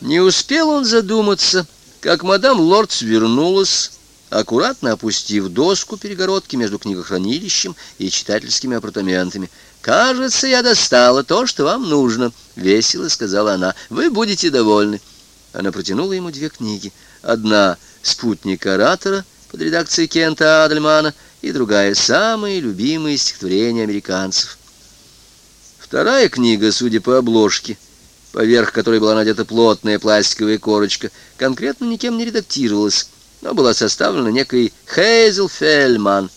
Не успел он задуматься, как мадам Лордс вернулась, аккуратно опустив доску перегородки между книгохранилищем и читательскими апартаментами. «Кажется, я достала то, что вам нужно», — весело сказала она. «Вы будете довольны». Она протянула ему две книги. Одна «Спутник оратора» под редакцией Кента Адельмана и другая «Самые любимые стихотворения американцев». Вторая книга, судя по обложке, — поверх которой была надета плотная пластиковая корочка, конкретно никем не редактировалась, но была составлена некой Хейзел Фельман.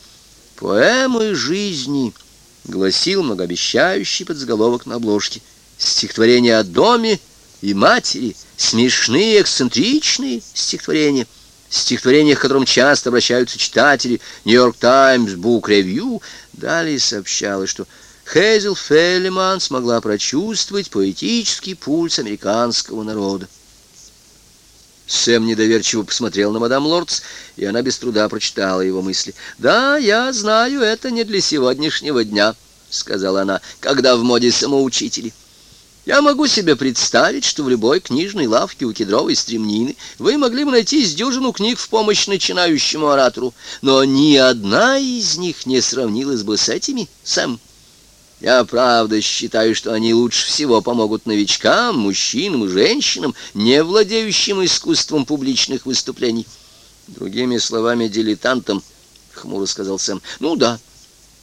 «Поэмы жизни», — гласил многообещающий подзаголовок на обложке. «Стихотворения о доме и матери, смешные, эксцентричные стихотворения» стихотворения, к которым часто обращаются читатели, «Нью-Йорк Таймс», «Бук Ревью», далее сообщалось, что Хейзел Феллиман смогла прочувствовать поэтический пульс американского народа. Сэм недоверчиво посмотрел на мадам Лордс, и она без труда прочитала его мысли. «Да, я знаю, это не для сегодняшнего дня», — сказала она, — «когда в моде самоучители». Я могу себе представить, что в любой книжной лавке у кедровой стремнины вы могли бы найти с дюжину книг в помощь начинающему оратору, но ни одна из них не сравнилась бы с этими, Сэм. Я правда считаю, что они лучше всего помогут новичкам, мужчинам и женщинам, не владеющим искусством публичных выступлений. Другими словами, дилетантам, — хмуро сказал Сэм. Ну да.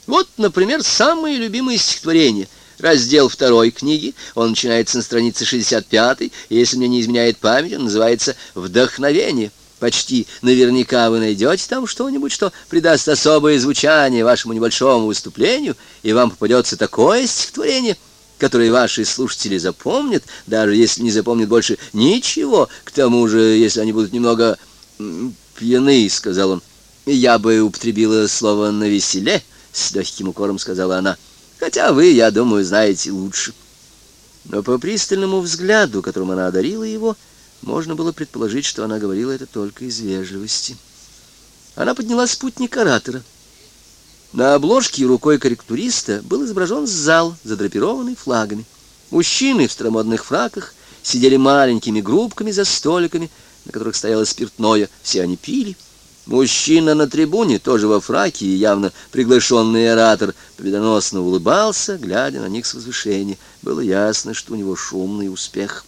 Вот, например, самые любимые стихотворения. Раздел второй книги, он начинается на странице 65, и, если мне не изменяет память, он называется «Вдохновение». Почти наверняка вы найдете там что-нибудь, что придаст особое звучание вашему небольшому выступлению, и вам попадется такое стихотворение, которое ваши слушатели запомнят, даже если не запомнят больше ничего. К тому же, если они будут немного пьяны, — сказал он. Я бы употребила слово «на веселе», — с легким укором сказала она. Хотя вы, я думаю, знаете лучше. Но по пристальному взгляду, которым она одарила его, — можно было предположить, что она говорила это только из вежливости. Она подняла спутник оратора. На обложке рукой корректуриста был изображен зал, задрапированный флагами. Мужчины в старомодных фраках сидели маленькими группками за столиками, на которых стояло спиртное. Все они пили. Мужчина на трибуне, тоже во фраке и явно приглашенный оратор, победоносно улыбался, глядя на них с возвышения. Было ясно, что у него шумный успех.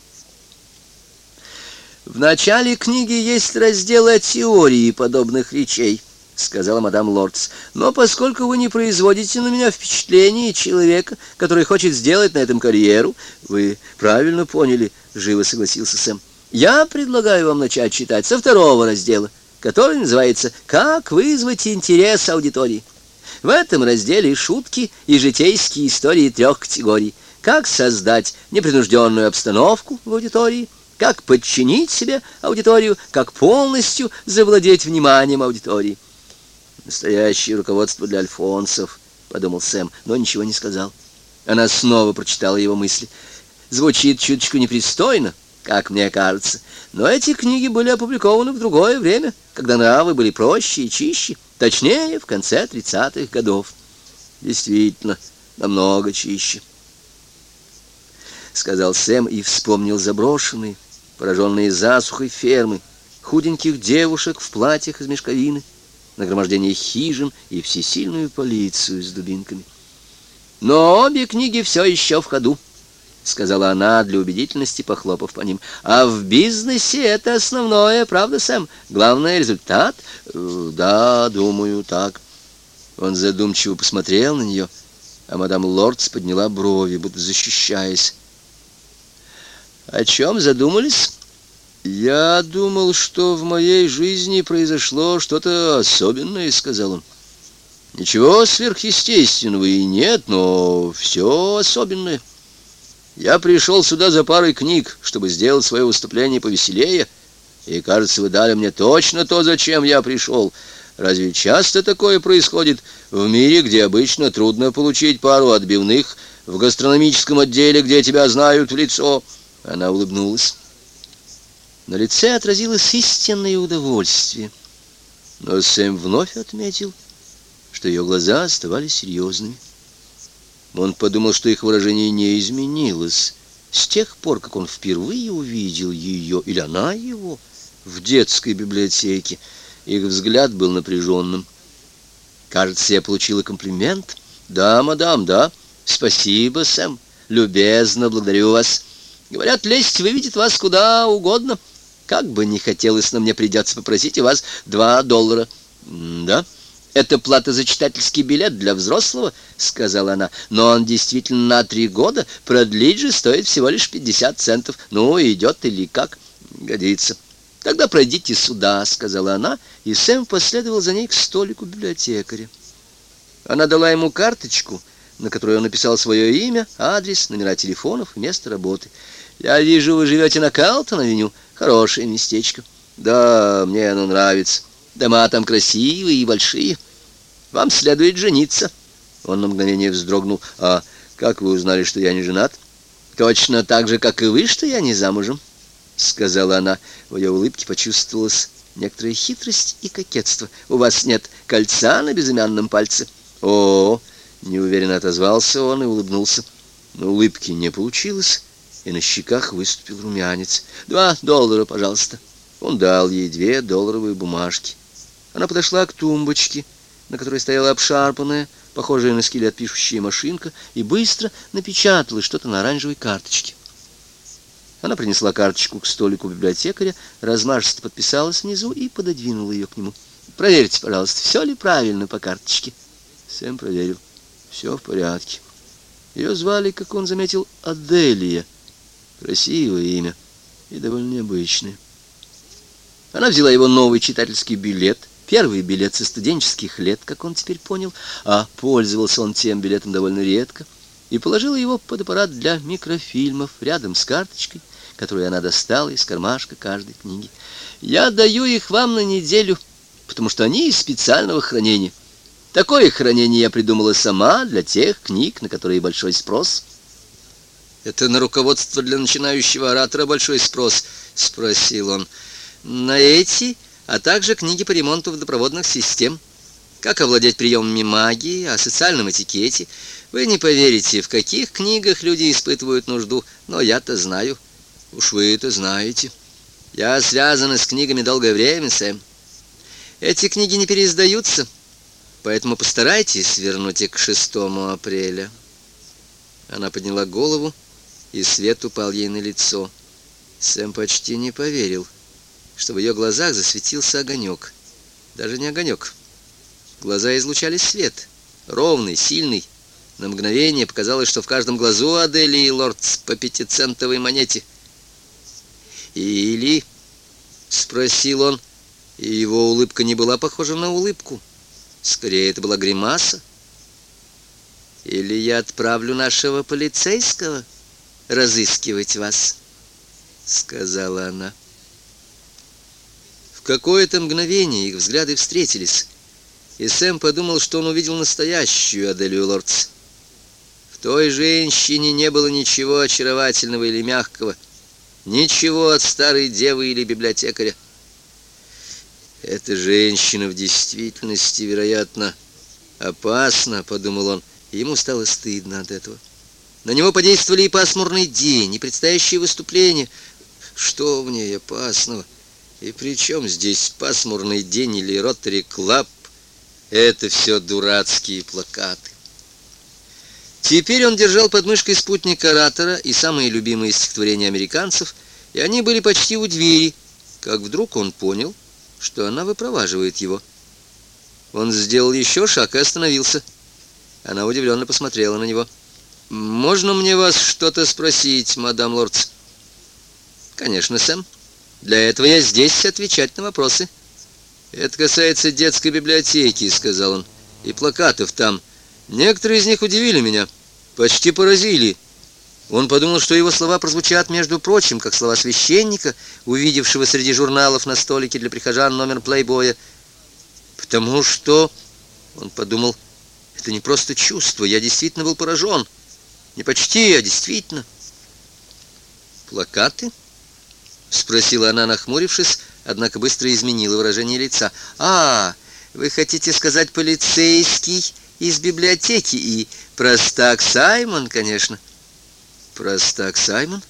В начале книги есть раздел о теории подобных речей, сказала мадам Лордс. Но поскольку вы не производите на меня впечатление человека, который хочет сделать на этом карьеру, вы правильно поняли, живо согласился Сэм. Я предлагаю вам начать читать со второго раздела, который называется «Как вызвать интерес аудитории». В этом разделе шутки и житейские истории трех категорий. Как создать непринужденную обстановку в аудитории – как подчинить себе аудиторию, как полностью завладеть вниманием аудитории. Настоящее руководство для альфонсов, подумал Сэм, но ничего не сказал. Она снова прочитала его мысли. Звучит чуточку непристойно, как мне кажется, но эти книги были опубликованы в другое время, когда нравы были проще и чище, точнее, в конце тридцатых годов. Действительно, намного чище. — сказал Сэм и вспомнил заброшенные, пораженные засухой фермы, худеньких девушек в платьях из мешковины, нагромождение хижин и всесильную полицию с дубинками. Но обе книги все еще в ходу, — сказала она для убедительности, похлопав по ним. «А в бизнесе это основное, правда, Сэм? Главный результат?» «Э, «Да, думаю, так». Он задумчиво посмотрел на нее, а мадам Лордс подняла брови, будто защищаясь. «О чем задумались?» «Я думал, что в моей жизни произошло что-то особенное», — сказал он. «Ничего сверхъестественного и нет, но все особенное. Я пришел сюда за парой книг, чтобы сделать свое выступление повеселее, и, кажется, вы дали мне точно то, зачем я пришел. Разве часто такое происходит в мире, где обычно трудно получить пару отбивных, в гастрономическом отделе, где тебя знают в лицо?» Она улыбнулась. На лице отразилось истинное удовольствие. Но Сэм вновь отметил, что ее глаза оставались серьезными. Он подумал, что их выражение не изменилось, с тех пор, как он впервые увидел ее, или она его, в детской библиотеке, их взгляд был напряженным. «Кажется, я получила комплимент». «Да, мадам, да. Спасибо, Сэм. Любезно, благодарю вас. Говорят, лесть выведет вас куда угодно. Как бы не хотелось, но мне придется попросить у вас два доллара». «Да?» «Это плата за читательский билет для взрослого», — сказала она. «Но он действительно на три года. Продлить же стоит всего лишь пятьдесят центов. Ну, идет или как? Годится». «Тогда пройдите сюда», — сказала она, и Сэм последовал за ней к столику библиотекаря. Она дала ему карточку, на которой он написал свое имя, адрес, номера телефонов место работы. «Я вижу, вы живете на Калтон-авеню. Хорошее местечко». «Да, мне оно нравится». Дома там красивые и большие. Вам следует жениться. Он на мгновение вздрогнул. А как вы узнали, что я не женат? Точно так же, как и вы, что я не замужем, сказала она. В ее улыбке почувствовалась некоторая хитрость и кокетство. У вас нет кольца на безымянном пальце. О, неуверенно отозвался он и улыбнулся. Но улыбки не получилось, и на щеках выступил румянец. Два доллара, пожалуйста. Он дал ей две долларовые бумажки. Она подошла к тумбочке, на которой стояла обшарпанная, похожая на скелет пишущая машинка, и быстро напечатала что-то на оранжевой карточке. Она принесла карточку к столику библиотекаря, размашисто подписалась внизу и пододвинула ее к нему. «Проверьте, пожалуйста, все ли правильно по карточке?» Сэм проверил. «Все в порядке». Ее звали, как он заметил, Аделия. Красивое имя и довольно необычное. Она взяла его новый читательский билет, Первый билет со студенческих лет, как он теперь понял, а пользовался он тем билетом довольно редко, и положила его под аппарат для микрофильмов рядом с карточкой, которую она достала из кармашка каждой книги. «Я даю их вам на неделю, потому что они из специального хранения. Такое хранение я придумала сама для тех книг, на которые большой спрос». «Это на руководство для начинающего оратора большой спрос?» — спросил он. «На эти...» а также книги по ремонту водопроводных систем. Как овладеть приемами магии, о социальном этикете. Вы не поверите, в каких книгах люди испытывают нужду, но я-то знаю. Уж вы это знаете. Я связана с книгами долгое время, Сэм. Эти книги не переиздаются, поэтому постарайтесь вернуть их к 6 апреля. Она подняла голову, и свет упал ей на лицо. Сэм почти не поверил что в ее глазах засветился огонек. Даже не огонек. Глаза излучали свет, ровный, сильный. На мгновение показалось, что в каждом глазу Адели и Лордс по пятицентовой монете. «Или...» — спросил он, и его улыбка не была похожа на улыбку. Скорее, это была гримаса. «Или я отправлю нашего полицейского разыскивать вас», — сказала она. В какое-то мгновение их взгляды встретились, и Сэм подумал, что он увидел настоящую Аделию Лордс. В той женщине не было ничего очаровательного или мягкого, ничего от старой девы или библиотекаря. Эта женщина в действительности, вероятно, опасна, подумал он, ему стало стыдно от этого. На него подействовали и пасмурный день, и предстоящее выступление. Что в ней опасного? И при чем здесь пасмурный день или ротари клаб? Это все дурацкие плакаты. Теперь он держал под мышкой спутник оратора и самые любимые стихотворения американцев, и они были почти у двери, как вдруг он понял, что она выпроваживает его. Он сделал еще шаг и остановился. Она удивленно посмотрела на него. «Можно мне вас что-то спросить, мадам Лордс?» «Конечно, Сэм». Для этого я здесь отвечать на вопросы. Это касается детской библиотеки, сказал он, и плакатов там. Некоторые из них удивили меня, почти поразили. Он подумал, что его слова прозвучат, между прочим, как слова священника, увидевшего среди журналов на столике для прихожан номер плейбоя. Потому что, он подумал, это не просто чувство, я действительно был поражен. Не почти, а действительно. Плакаты? — спросила она, нахмурившись, однако быстро изменила выражение лица. «А, вы хотите сказать полицейский из библиотеки и простак Саймон, конечно». Простак Саймон?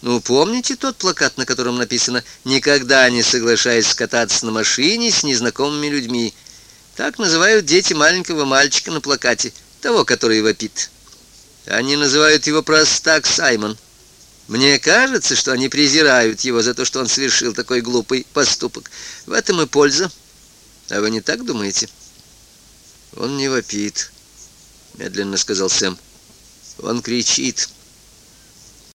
Ну, помните тот плакат, на котором написано «Никогда не соглашаясь кататься на машине с незнакомыми людьми»? Так называют дети маленького мальчика на плакате, того, который вопит. Они называют его простак Саймон. Мне кажется, что они презирают его за то, что он совершил такой глупый поступок. В этом и польза. А вы не так думаете? Он не вопит, медленно сказал Сэм. Он кричит.